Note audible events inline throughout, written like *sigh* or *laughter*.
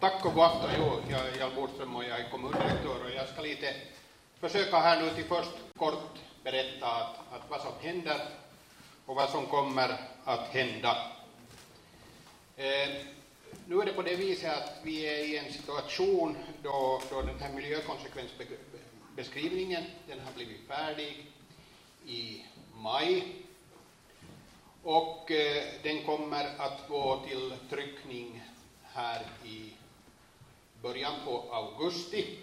Tack och god afton. Jo, jag är Jarl Boström och jag är kommundirektör och jag ska lite försöka här nu till först kort berätta att, att vad som händer och vad som kommer att hända. Eh, nu är det på det viset att vi är i en situation då, då den här miljökonsekvensbeskrivningen den har blivit färdig i maj och eh, den kommer att gå till tryckning här i början på augusti.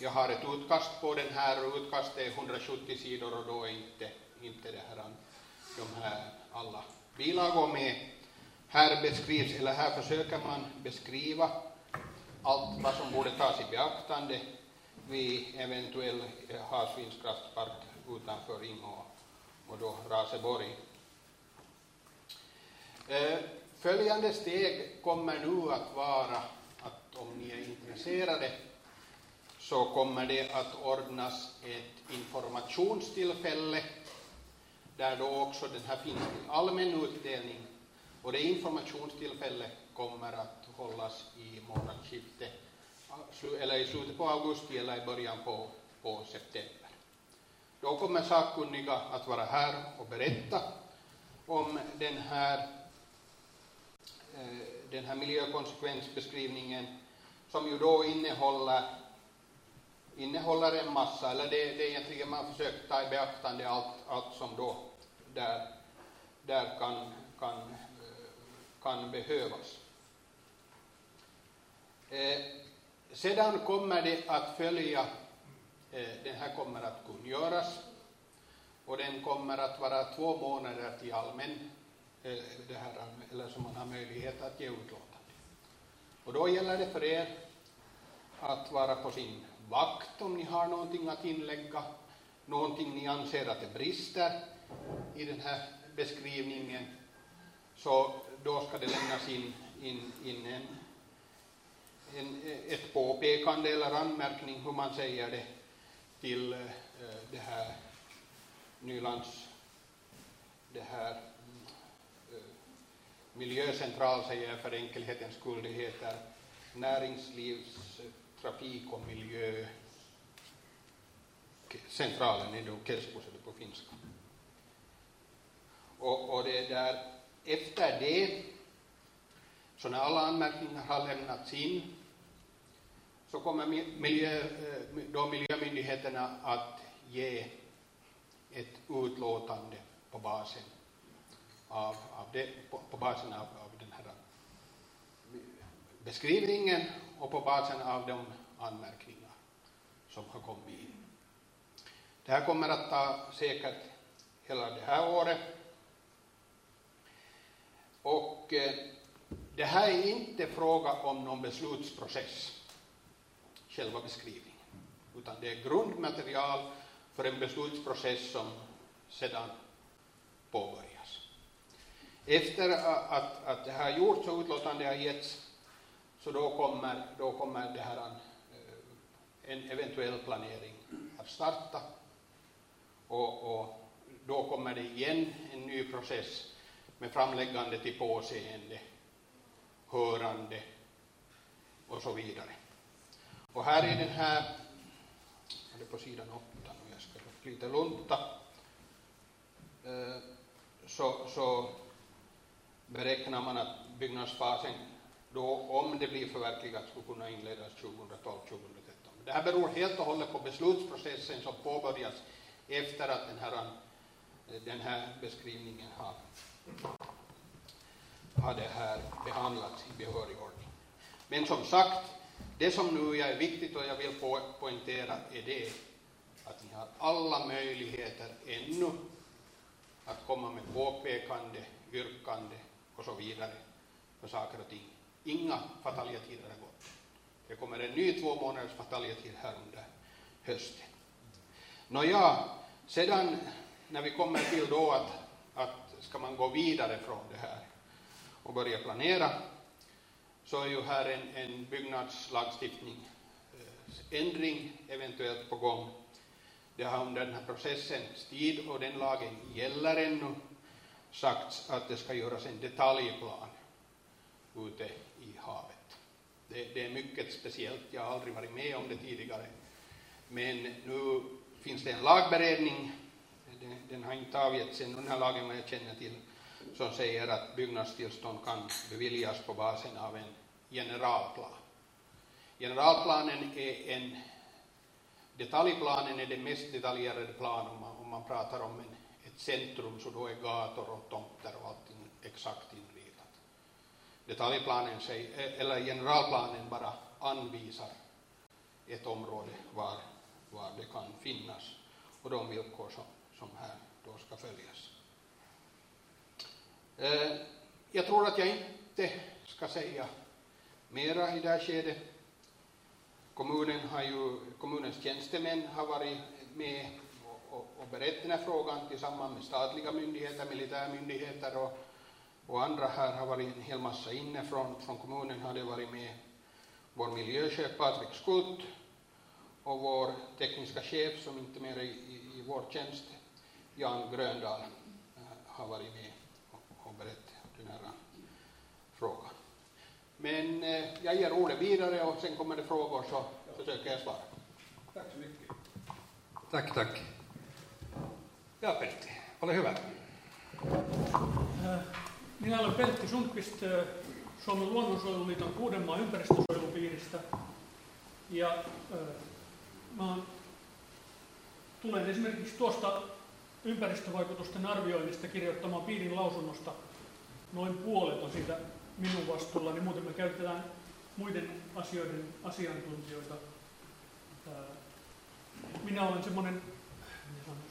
Jag har ett utkast på den här och utkastet är 170 sidor och då är inte, inte det här, de här alla bilagor med. Här beskrivs, eller här försöker man beskriva allt vad som borde tas i beaktande vid eventuell eh, havsvindkraftspark utanför Ingå och då Raseborg. Eh, följande steg kommer nu att vara om ni är intresserade så kommer det att ordnas ett informationstillfälle där då också den här finns till allmän utdelning och det informationstillfället kommer att hållas i månadsskiftet eller i slutet på augusti eller i början på, på september. Då kommer sakkunniga att vara här och berätta om den här, eh, den här miljökonsekvensbeskrivningen som ju då innehåller, innehåller en massa, eller det, det är egentligen man försökt ta i beaktande allt, allt som då där, där kan, kan, kan behövas. Eh, sedan kommer det att följa Eh, den här kommer att kungöras och den kommer att vara två månader till allmän, eh, det här, eller som man har möjlighet att ge utlåtande. Och då gäller det för er att vara på sin vakt om ni har någonting att inlägga, någonting ni anser att det brister i den här beskrivningen, så då ska det lämnas in, in, in en, en, ett påpekande eller anmärkning, hur man säger det, till eh, det här Nylands, det här miljöcentral säger jag för enkelhetens skull, det heter näringslivs, trafik och miljö centralen är då Keskus på finska. Och, och det där, efter det, så när alla anmärkningar har lämnats in, så kommer miljö, eh, då miljömyndigheterna att ge ett utlåtande på basen av, av, det, på, på basen av, av den här beskrivningen och på basen av de anmärkningar som har kommit in. Det här kommer att ta säkert hela det här året. Och eh, det här är inte fråga om någon beslutsprocess själva beskrivningen, utan det är grundmaterial för en beslutsprocess som sedan påbörjas. Efter att, att det har gjorts och utlåtande har getts, så då kommer, då kommer det här, eh, en eventuell planering att starta. Och, och då kommer det igen en ny process med framläggande till påseende, hörande och så vidare. Och här i den här, det på sidan 8, nu, jag ska lite lunta, eh, så, så beräknar man att byggnadsfasen då, om det blir förverkligat, skulle kunna inledas 2012-2013. Det här beror helt och hållet på beslutsprocessen som påbörjas efter att den här, den här beskrivningen har, har det här behandlats i behörig ordning. Men som sagt, det som nu är viktigt och jag vill po poängtera är det att ni har alla möjligheter ännu att komma med påpekande, yrkande och så vidare för saker och ting. Inga fataljetider har gått. Det kommer en ny två månaders fataljetid här under hösten. Nåja, sedan när vi kommer till då att, att ska man gå vidare från det här och börja planera så är ju här en, en byggnadslagstiftning eh, ändring eventuellt på gång. Det har under den här processens tid, och den lagen gäller ännu, sagts att det ska göras en detaljplan ute i havet. Det, det är mycket speciellt. Jag har aldrig varit med om det tidigare. Men nu finns det en lagberedning, den, den har inte avgetts ännu, den här lagen vad jag känner till, som säger att byggnadstillstånd kan beviljas på basen av en generalplan. Generalplanen är en, detaljplanen är den mest detaljerade plan om man, om man pratar om en, centrum, så då är gator och tomter och allting exakt inritat. Detaljplanen, eh, eller generalplanen bara anvisar ett område var, var det kan finnas och de villkor som, som här då ska följas. Eh, jag tror att jag inte ska säga mera i det här skedet. Kommunen har ju, kommunens tjänstemän har varit med och, och, berett den här frågan tillsammans med statliga myndigheter, militärmyndigheter och, och andra här har varit en hel massa inne. Från, från kommunen har det varit med vår miljöchef Patrik Skult och vår tekniska chef som inte mer är i, i, i vår tjänst, Jan Gröndal, har varit med och, och berättat den här frågan. Men eh, jag ger ordet vidare och sen kommer det frågor så försöker jag svara. Tack så mycket. Tack, tack. Ja, Pentti, ole hyvä. Minä olen Pentti Sundqvist Suomen luonnonsuojeluliiton Kuudenmaan ympäristösuojelupiiristä. Ja mä tulen esimerkiksi tuosta ympäristövaikutusten arvioinnista kirjoittamaan piirin lausunnosta noin puolet on siitä minun vastuulla, niin muuten me käytetään muiden asioiden asiantuntijoita. Minä olen semmoinen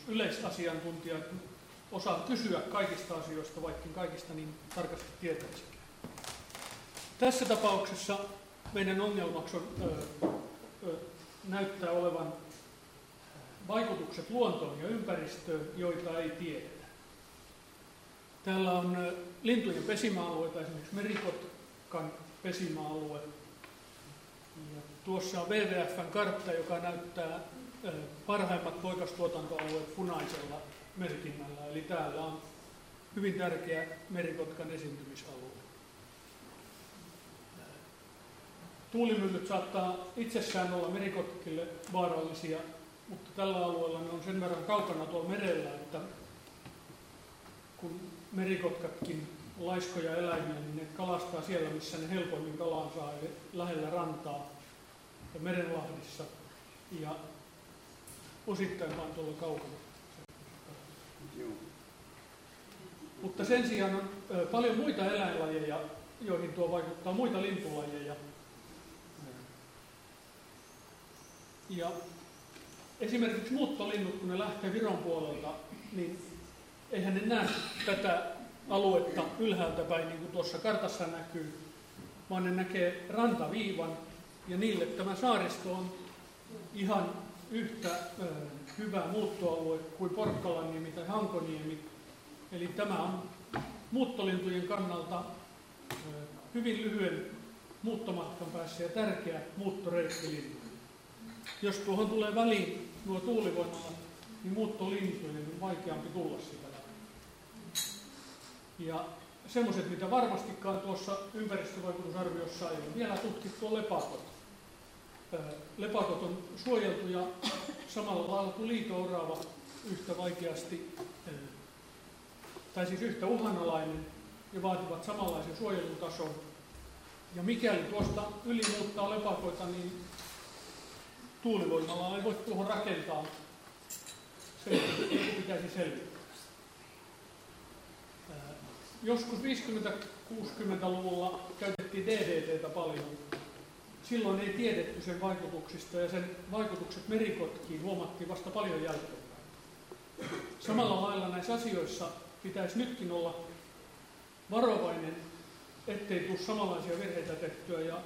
yleisasiantuntija, että osaan kysyä kaikista asioista, vaikka kaikista niin tarkasti tietäisikään. Tässä tapauksessa meidän ongelmaksi on, ö, ö, näyttää olevan vaikutukset luontoon ja ympäristöön, joita ei tiedetä. Täällä on lintujen pesimäalueita, esimerkiksi merikotkan pesimäalue. Ja tuossa on WWFn kartta, joka näyttää parhaimmat poikastuotantoalueet punaisella merkinnällä. Eli täällä on hyvin tärkeä merikotkan esiintymisalue. Tuulimyllyt saattaa itsessään olla merikotkille vaarallisia, mutta tällä alueella ne on sen verran kaukana tuolla merellä, että kun merikotkatkin laiskoja eläimiä, niin ne kalastaa siellä, missä ne helpoimmin kalaa saa, eli lähellä rantaa ja merenlahdissa ja osittain vain tuolla kaukana. Mutta sen sijaan on paljon muita eläinlajeja, joihin tuo vaikuttaa muita lintulajeja. Ja esimerkiksi muuttolinnut, kun ne lähtee Viron puolelta, niin eihän ne näe tätä aluetta ylhäältä päin, niin kuin tuossa kartassa näkyy, vaan ne näkee rantaviivan, ja niille tämä saaristo on ihan yhtä hyvä muuttoalue kuin Porkkalanniemi tai Hankoniemi. Eli tämä on muuttolintujen kannalta hyvin lyhyen muuttomatkan päässä ja tärkeä muuttoreitti lintuille. Jos tuohon tulee väliin nuo tuulivoimalat, niin muuttolintujen on vaikeampi tulla sitä Ja semmoiset, mitä varmastikaan tuossa ympäristövaikutusarviossa ei ole vielä tutkittu, on lepakot. Lepakot on suojeltuja samalla lailla kuin liito-orava yhtä vaikeasti, tai siis yhtä uhanalainen, ja vaativat samanlaisen suojelutason. Ja mikäli tuosta yli muuttaa lepakoita, niin tuulivoimalla ei voi tuohon rakentaa. Se pitäisi selvittää. Joskus 50-60-luvulla käytettiin DDTtä paljon. Silloin ei tiedetty sen vaikutuksista ja sen vaikutukset merikotkiin huomattiin vasta paljon jälkeenpäin. Samalla lailla näissä asioissa pitäisi nytkin olla varovainen, ettei tule samanlaisia virheitä tehtyä. Ja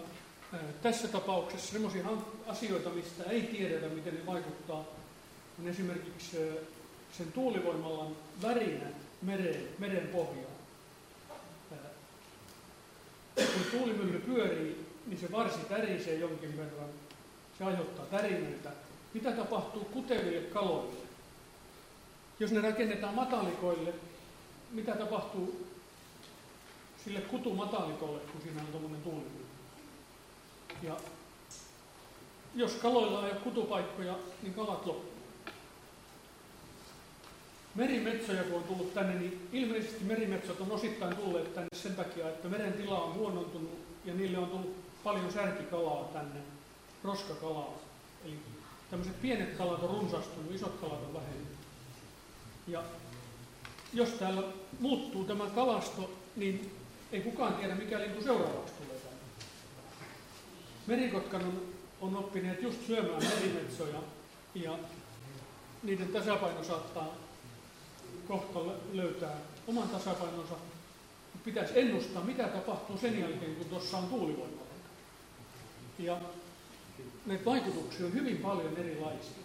tässä tapauksessa sellaisia asioita, mistä ei tiedetä, miten ne vaikuttaa, on esimerkiksi sen tuulivoimallan värinä mereen, meren pohjaan. Kun tuulimylly pyörii, niin se varsi tärisee jonkin verran. Se aiheuttaa tärinöitä. Mitä tapahtuu kuteville kaloille? Jos ne rakennetaan matalikoille, mitä tapahtuu sille kutumatalikolle, kun siinä on tuommoinen tuulimylly? Ja jos kaloilla ei ole kutupaikkoja, niin kalat loppuu. Merimetsoja kun on tullut tänne, niin ilmeisesti merimetsot on osittain tulleet tänne sen takia, että meren tila on huonontunut ja niille on tullut paljon särkikalaa tänne, roskakalaa. Eli tämmöiset pienet kalat on runsastunut, isot kalat on vähentynyt. Ja jos täällä muuttuu tämä kalasto, niin ei kukaan tiedä, mikä lintu seuraavaksi tulee tänne. Merikotkan on, on oppineet just syömään merimetsoja ja niiden tasapaino saattaa kohta löytää oman tasapainonsa. Pitäisi ennustaa, mitä tapahtuu sen jälkeen, kun tuossa on tuulivoimalla. Ja näitä vaikutuksia on hyvin paljon erilaisia.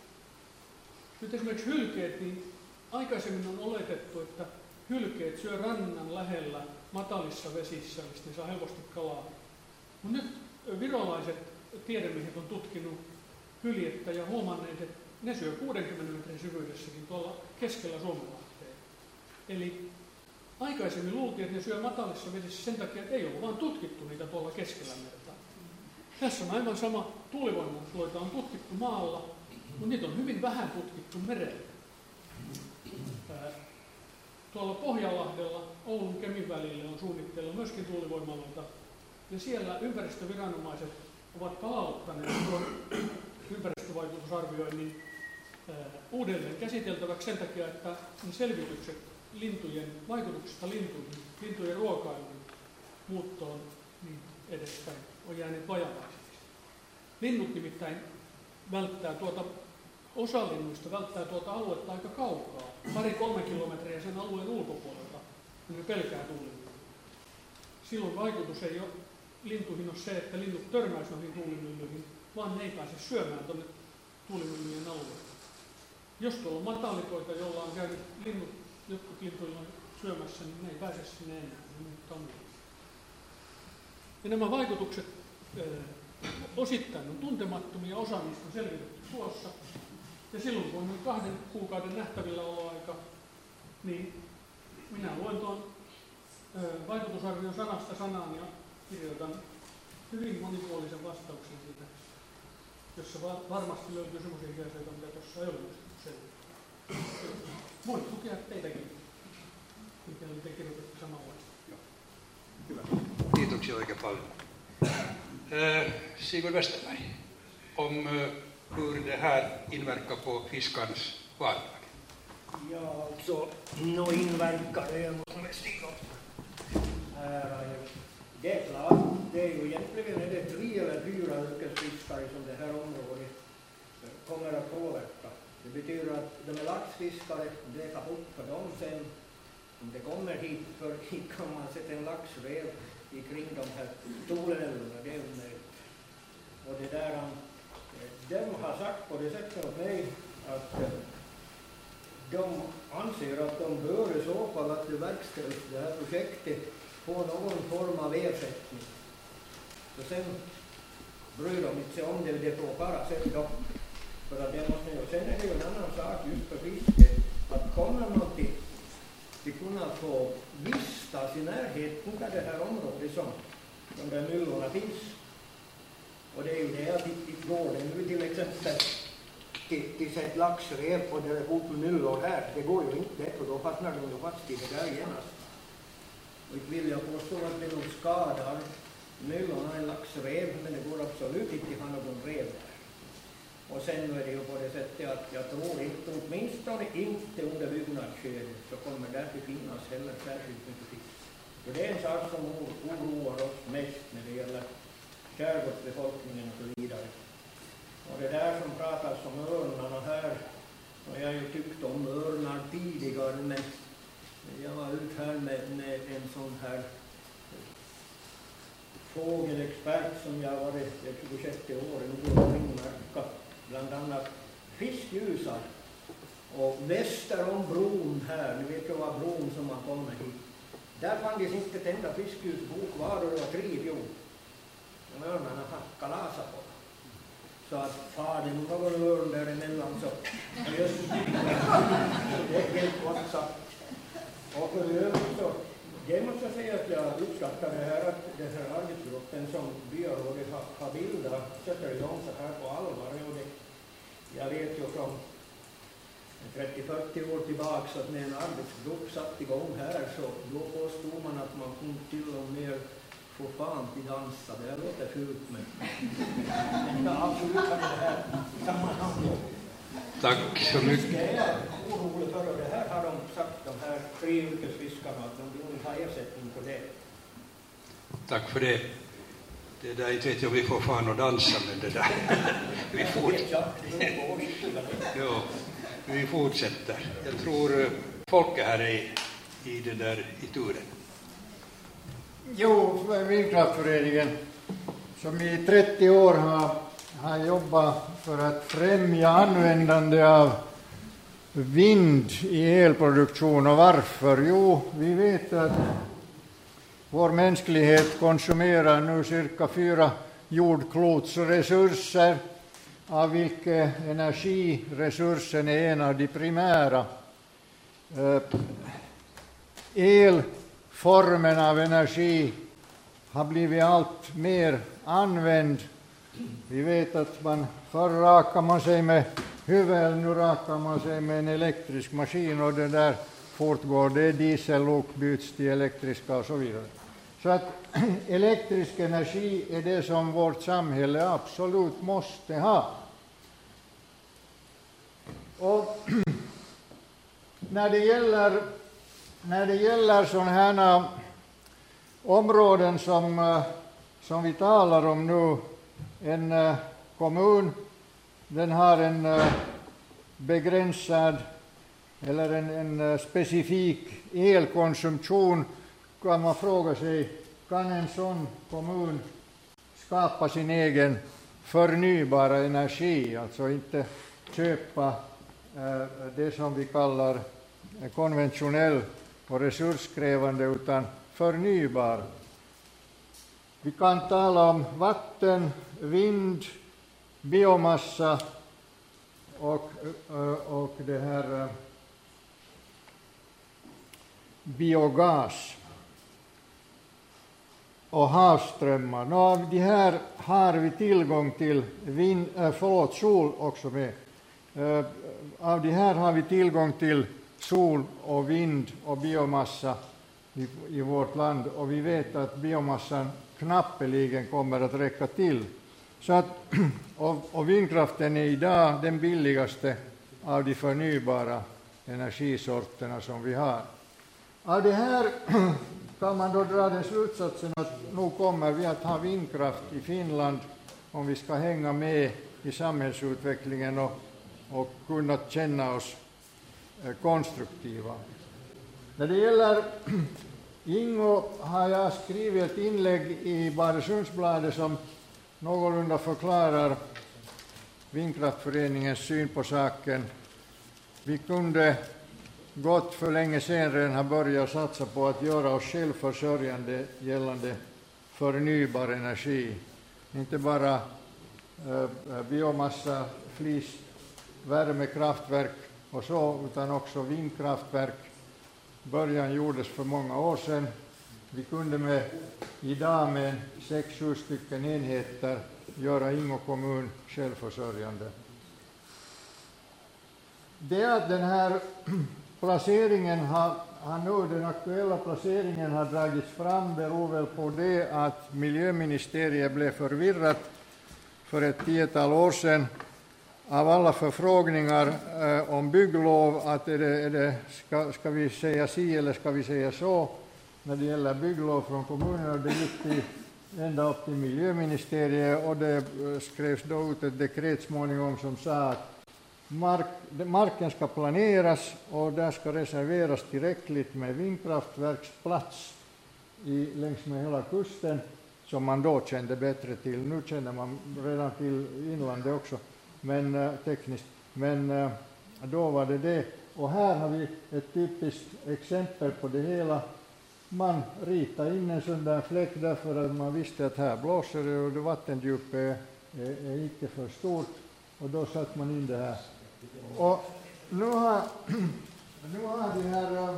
Nyt esimerkiksi hylkeet, niin aikaisemmin on oletettu, että hylkeet syö rannan lähellä matalissa vesissä, mistä ne saa helposti kalaa. Mutta nyt virolaiset tiedemiehet on tutkinut hyljettä ja huomanneet, että ne syö 60 metrin syvyydessäkin tuolla keskellä Suomenlahtea. Eli aikaisemmin luultiin, että ne syö matalissa vesissä sen takia, että ei ollut vaan tutkittu niitä tuolla keskellä merta. Tässä on aivan sama tuulivoimaloita on tutkittu maalla, mutta niitä on hyvin vähän tutkittu merellä. Tuolla Pohjanlahdella Oulun Kemin välille on suunnitteilla myöskin tuulivoimaloita. Ja siellä ympäristöviranomaiset ovat palauttaneet tuon ympäristövaikutusarvioinnin uudelleen käsiteltäväksi sen takia, että selvitykset lintujen vaikutuksista lintuihin, lintujen ruokailuun, muuttoon, niin edespäin on jäänyt vajavaisiksi. Linnut nimittäin välttää tuota, osa linnuista välttää tuota aluetta aika kaukaa, pari-kolme kilometriä sen alueen ulkopuolelta, kun ne pelkää tuulimyllyä. Silloin vaikutus ei ole lintuihin ole se, että linnut törmäisi noihin tuulimyllyihin, vaan ne ei pääse syömään tuonne tuulimyllyjen alueelle. Jos tuolla on matalikoita, jolla on käynyt linnut, jotkut lintuilla on syömässä, niin ne ei pääse sinne enää, ne Ja nämä vaikutukset osittain on tuntemattomia, osa niistä on selvitetty tuossa. Ja silloin kun on kahden kuukauden nähtävillä oloaika, niin minä luen tuon vaikutusarvion sanasta sanaan ja kirjoitan hyvin monipuolisen vastauksen siitä, jossa varmasti löytyy sellaisia asioita, mitä tuossa ei ole selvitetty. Voin tukea teitäkin, mikäli te kirjoitatte samanlaista. Hyvä. Kiitoksia oikein paljon. Eh, Sigurd Westerberg, om eh, hur det här inverkar på fiskans vardag. Ja, alltså, nå inverkar det mot stiga Det är klart, det är ju egentligen är det tre eller fyra yrkesfiskare som det här området kommer att påverka. Det betyder att de är laxfiskare, det är bort för dem sen om det kommer hit, för hit kan man sätta en laxrev kring de här stolarna, det är omöjligt. Och det där, eh, de har sagt på det sättet åt mig att eh, de anser att de bör i så fall att det verkställs det här projektet på någon form av ersättning. Och sen bryr de inte sig om det, det får bara sätt då. För att det måste ju, sen är det ju en annan sak just för fiske, att kommer man till de kunna få vistas i närheten av det här området som de där myllorna finns. Och det är ju det att det går det nu till exempel till, till ett laxrev och det är fullt med myllor här. Det går ju inte, för då fastnar de ju fast i det där genast. Och inte vill jag påstå att det nog skadar myllorna en laxrev, men det går absolut inte att ha någon rev där. Och sen är det ju på det sättet att jag tror inte, åtminstone inte under byggnadsskedet, så kommer det att finnas heller särskilt mycket fisk. För det är en sak som oroar oss mest när det gäller skärgårdsbefolkningen och så vidare. Och det där som pratas om örnarna här, och jag har ju tyckt om örnar tidigare, men jag var ut här med, med en sån här fågelexpert som jag varit det 26 år, Olof Ringmarka bland annat fiskljusar. Och väster om bron här, ni vet ju vad bron som man kommer hit, där fanns inte ett enda fiskljus kvar och det var trivjord. Och örnarna kalasade på så att far det någon örn däremellan så just *laughs* det är helt gott. Och för övrigt så det måste jag säga att jag uppskattar det här att den här arbetsgruppen som byrådet har, har bildat sätter igång så här på allvar. Och det, jag vet ju från 30-40 år tillbaks att när en arbetsgrupp satt igång här så då påstod man att man kunde till och med få fan till dansa. Det låter fult men jag avslutar det här sammanhanget. Tack så mycket. Orolig för och det här har de sagt, de här tre yrkesfiskarna, att de vill ha ersättning för det. Tack för det. Det där, inte vet jag om vi får fan och dansa, men det där. *laughs* Vi, fort, ja, vi fortsätter. Jag tror eh, folket här är i, det där, i turen. Jo, Vindkraftföreningen som i 30 år har, har jobbat för att främja användande av vind i elproduktion. Och varför? Jo, vi vet att vår mänsklighet konsumerar nu cirka fyra jordklots resurser, av vilka energiresursen är en av de primära. Eh, elformen av energi har blivit allt mer använd. Vi vet att man förr rakade man sig med huvudet, nu rakar man sig med en elektrisk maskin och det där fortgår. Det är diesellok byts till elektriska och så vidare. Så att *clears throat* elektrisk energi är det som vårt samhälle absolut måste ha. Och *clears throat* när det gäller, när det gäller sådana här områden som, eh, som vi talar om nu, en eh, kommun, den har en eh, begränsad eller en, en eh, specifik elkonsumtion, kan man fråga sig, kan en sån kommun skapa sin egen förnybara energi, alltså inte köpa eh, det som vi kallar konventionell och resurskrävande, utan förnybar. Vi kan tala om vatten, vind, biomassa och, eh, och det här eh, biogas och havsströmmar. Nå, av de här har vi tillgång till vind, eh, förlåt, sol också med. Av de här har vi tillgång till sol och vind och biomassa i, i vårt land och vi vet att biomassan knappeligen kommer att räcka till. Så att, *clears throat* och, och vindkraften är idag den billigaste av de förnybara energisorterna som vi har. Av det här *clears throat* kan man då dra den slutsatsen att nu kommer vi att ha vindkraft i Finland om vi ska hänga med i samhällsutvecklingen och, och kunna känna oss eh, konstruktiva. När det gäller *clears throat* Ingo har jag skrivit ett inlägg i Baresundsbladet som någorlunda förklarar Vindkraftföreningens syn på saken. Vi kunde gott för länge sedan redan ha börjat satsa på att göra oss självförsörjande gällande förnybar energi. Inte bara eh, eh biomassa, flis, värmekraftverk och så, utan också vindkraftverk. Början gjordes för många år sedan. Vi kunde med, idag med sex, sju stycken enheter göra Ingo kommun självförsörjande. Det att den här *clears throat* placeringen har, har nu, den aktuella placeringen har dragits fram beror väl på det att miljöministeriet blev förvirrat för ett tiotal år sedan av alla förfrågningar eh, om bygglov, att är det, är det, ska, ska vi säga si eller ska vi säga så när det gäller bygglov från kommunerna. Det gick till, ända upp till miljöministeriet och det eh, skrevs då ut ett dekret småningom som sa att mark, marken ska planeras och där ska reserveras tillräckligt med vindkraftverksplats i, längs med hela kusten som man då kände bättre till. Nu känner man redan till inlandet också men, eh, tekniskt, men eh, då var det det. Och här har vi ett typiskt exempel på det hela. Man ritade in en sån där fläck därför att man visste att här blåser det och vattendjupet är, är, är icke för stort och då satte man in det här. Och nu har, *clears throat* nu har de här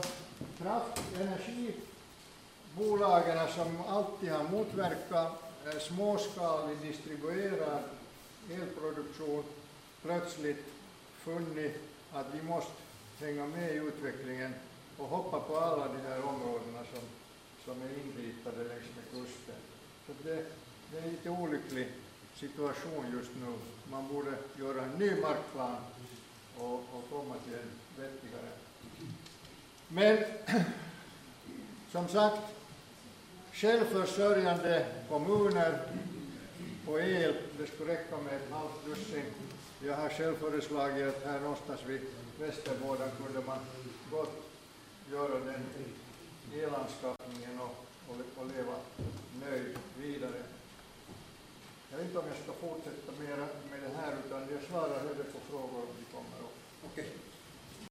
kraftenergibolagen, kraft, som alltid har motverkat eh, småskalig distribuerad elproduktion plötsligt funnit att vi måste hänga med i utvecklingen och hoppa på alla de här områdena som, som är inritade längs med kusten. Så det, det är en lite olycklig situation just nu. Man borde göra en ny markplan och, och komma till en vettigare. Men *clears throat* som sagt, självförsörjande kommuner på el, det skulle räcka med ett halvt dussin. Jag har själv föreslagit att här någonstans vid Västerbåden kunde man gott göra den elanskaffningen och, och, leva nöjd vidare. Jag vet inte om jag ska fortsätta med, med det här, utan jag svarar hellre på frågor om de kommer upp. Okay.